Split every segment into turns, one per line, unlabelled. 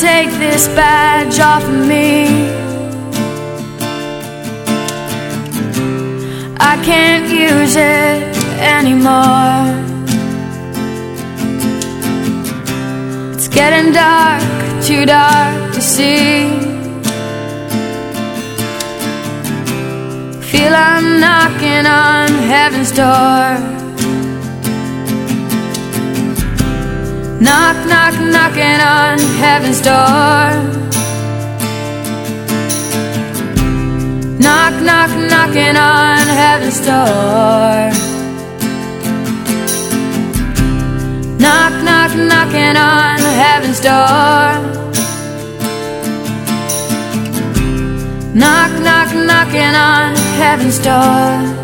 take this badge off of me. I can't use it anymore. It's getting dark, too dark to see. Feel I'm knocking on heaven's door. Knock, knock, knocking on heaven's door. Knock, knock, knocking on heaven's door. Knock, knock, knocking on heaven's door. Knock, knock, knocking on heaven's door.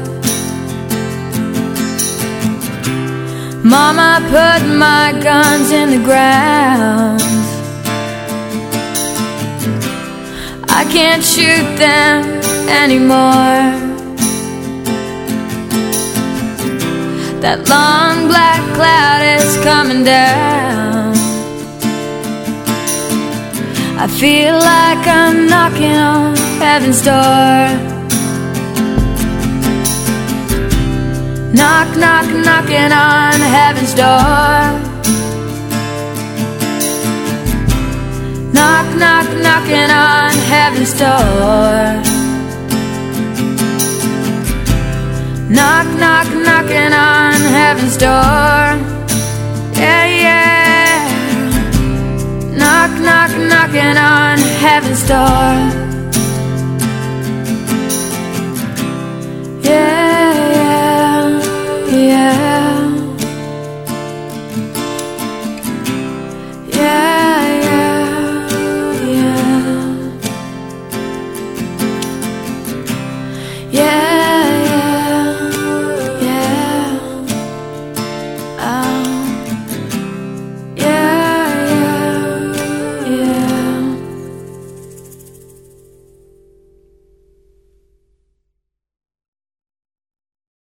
Mama put my ground. I can't shoot them anymore. That long black cloud is coming down. I feel like I'm knocking on heaven's door. Knock, knock, knocking on heaven's door. Knock, knock, knocking on heaven's door. Knock, knock, knocking on heaven's door. Yeah, yeah. Knock, knock, knocking on heaven's door.